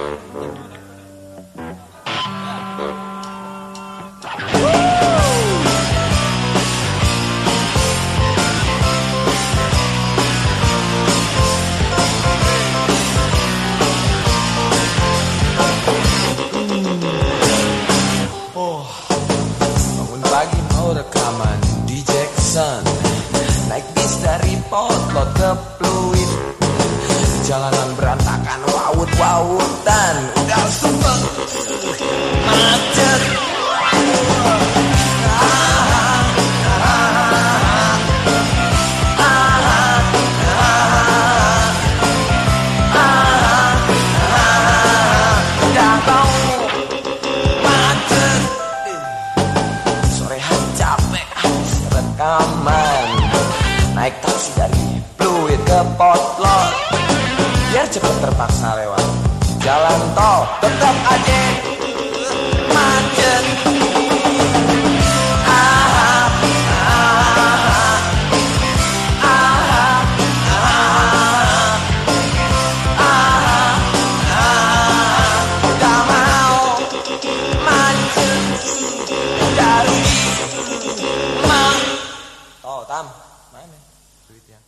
Oh, pagi mau rekaman di Jackson. Naik bis dari Potlot ke Pluit. Jalan waut-wautan Udah sumpah macet. Naik taksi dari Pluit ke Potlot cepat terpaksa lewat. Jalan tol tetap aja. Macet. Tam. Mana? duitnya